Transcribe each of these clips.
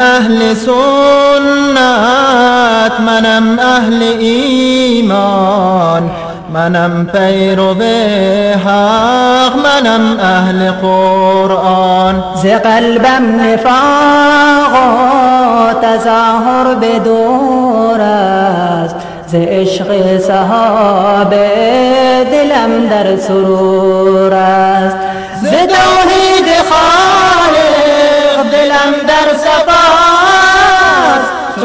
اهل سنت منم اهل ایمان منم پیرو حق منم اهل قرآن. ز قلبم نفاق و تظاهر به دور است. ز عشق صحابه دلم در سرور است. ز توحید خالق دلم در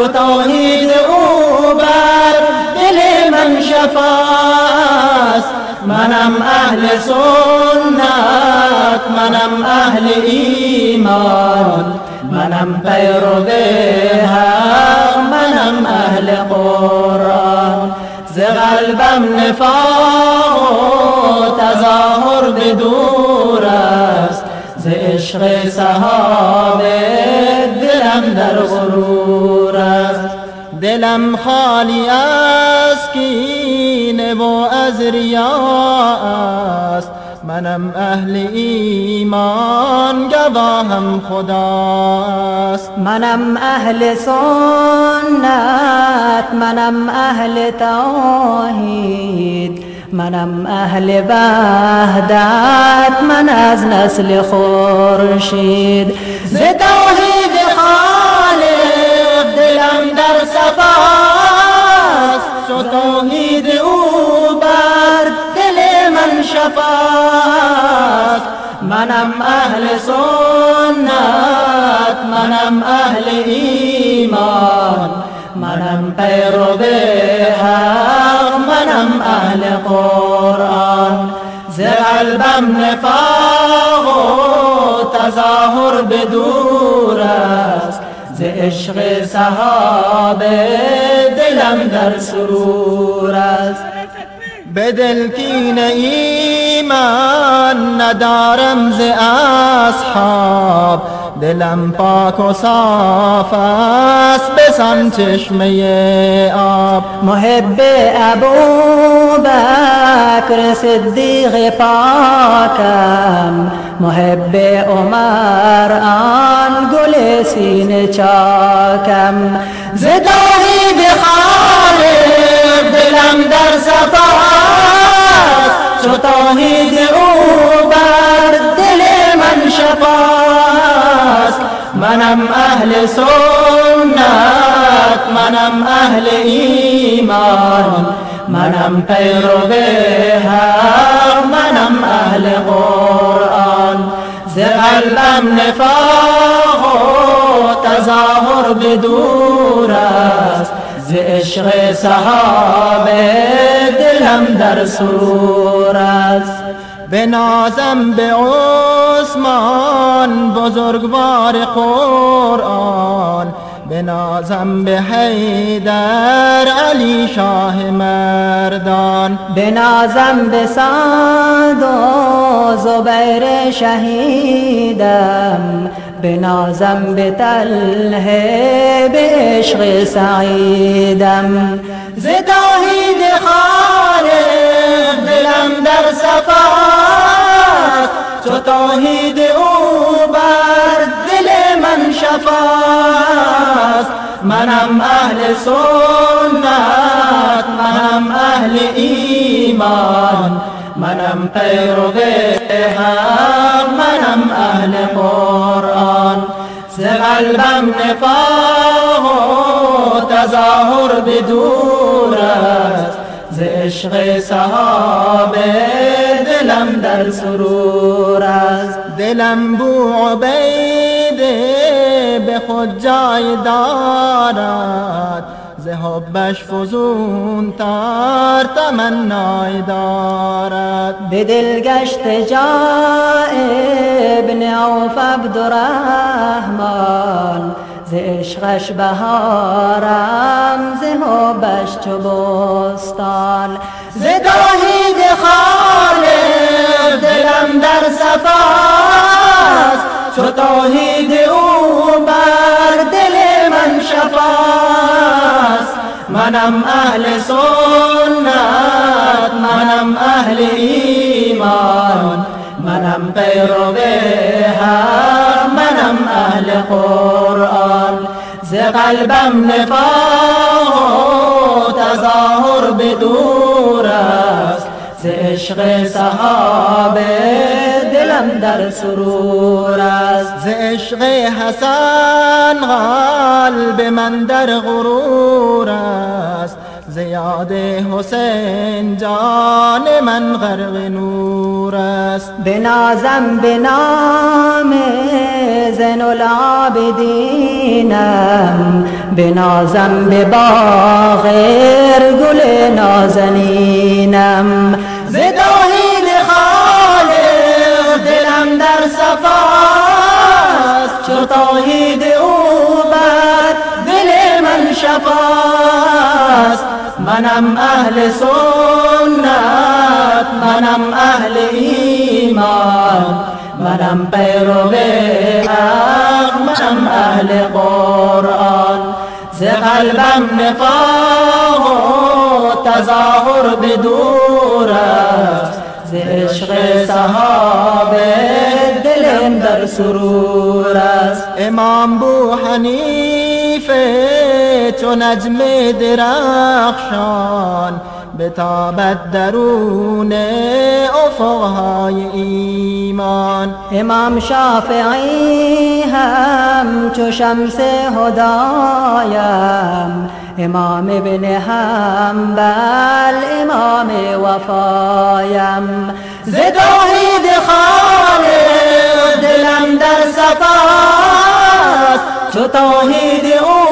تو توحید او بر دل من شفاست. منم اهل سنت منم اهل ایمان. منم پیرو حق منم اهل قرآن. ز قلبم نفاق و تظاهر به دور است. ز عشق صحابه دلم در غرور است. دلم خالی از کینه و از ریا است. منم اهل ایمان گواهم خداست منم اهل سنت منم اهل توحید منم اهل وحدت من از نسل خورشید. ز توحید منم اهل سنت منم اهل ایمان منم پیرو حق منم اهل قرآن. ز قلبم نفاق و تظاهر به دور است. ز عشق صحابه دلم در سرور است. به دل کین ایمان ندارم ز اصحاب. دلم پاک و صاف است بسان چشمه آب. محب ابو بکر صدیق پاکم. محب عمر آن گل سینه چاکم. ز توحید خالق دلم در صفاست توحید او بر دل من شفاست. منم اهل سنت منم اهل ایمان. منم پیرو حق منم اهل قرآن. ز قلبم نفاق و تظاهر به دور است. ز عشق صحابه دلم در سرور است بنازم به عثمان بزرگوار قرآن. بنازم به حیدر علی شاه مردان. بنازم به سعد و زبیر شهیدم. بنازم به طلحه به عشق سعیدم. ز توحید خالق دلم در صفاست. چو توحید او بر دل من شفاست. منم اهل سنت منم اهل ایمان. منم پیرو حق منم اهل قرآن. ز قلبم نفاق و تظاهر به دور است. ز عشق صحابه دلم در سرور است. دلم بو عبیده به خود جای دارد. حبش فزون تر تمنای دارد. به دل گشت جای ابن عوف عبدالرحمن ز عشقش بهارم ز حبش چو بستان. ز توحید خالق دلم در صفاست چو توحید منم اهل سنت منم اهل ایمان منم پیرو حق منم اهل قرآن. ز قلبم نفاق تظاهر به دور است. ز عشق صحابه دلم در سرور است. ز عشق حسن قلب من در غرور است. زیاد حسین جان من غرق نور است. بنازم به نام زن العابدینم. بنازم به باغ گل نازنینم. ز توحید خالق دلم در صفاست چو من شفاست. منم اهل سنت منم اهل ایمان. منم پیرو حق منم اهل قرآن. ز قلبم نفاق و تظاهر به دور است. ز عشق صحابه دلم در سرور است. امام بو حنیفه تو نجم درخشان بتابد درون افقهای ایمان. امام شافعی هم چو شمس هدایم. امام ابن حنبل امام وفایم. ز توحید خالق دلم در صفاست. چو توحید او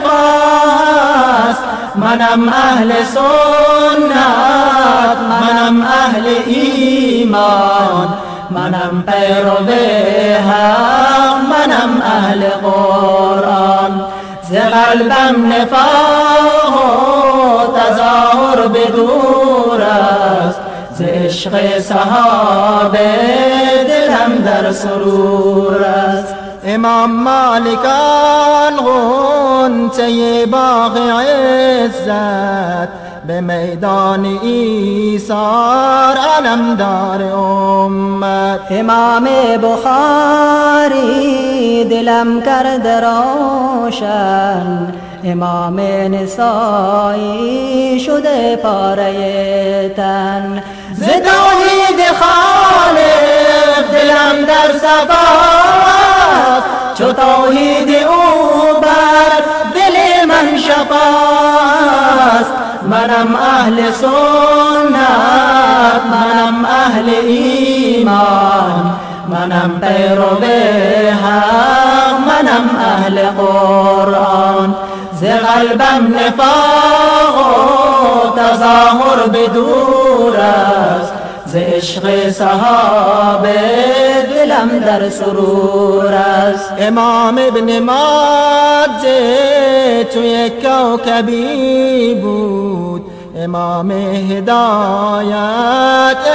شفاست منم اهل سنت منم اهل ایمان. منم پیرو حق منم اهل قرآن. ز قلبم نفاق و تظاهر به دور است. ز عشق صحابه دلم در سرور است. امام مالکان غنچه باغ عزت به میدان ایثار علمدار امت. امام بخاری دلم کرد روشن. امام نسایی شده پاره تن. ز توحید خالق دلم در صفاست چو توحید او من شفاست منم اهل سنت منم اهل ایمان منم پیرو حق منم اهل قرآن. ز قلبم نفاق و تظاهر به دور است. ز عشق صحابه دلم در سرور است. امام ابن ماجه توی کوکبی بود. امام هدایت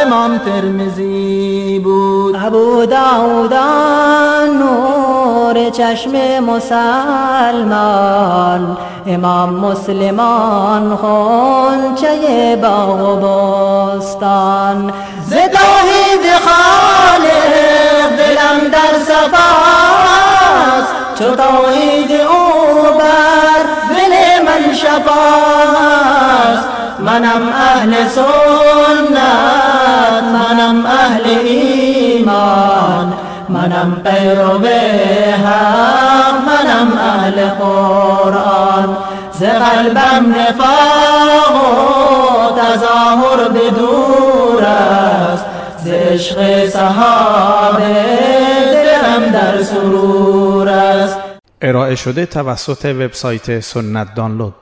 امام ترمزی بود. ابو داود نور چشم مسلمان امام مسلمان خونچه باغ و بستان ز توحید خالق دلم در صفاست چو توحید او بر دل من شفاست. منم اهل سنت منم اهل ایمان. منم پیرو حق منم اهل قرآن. ز قلبم نفاق و تظاهر به دور است. ز عشق صحابه دلم در سرور است. ارائه شده توسط وبسایت سنت دانلود.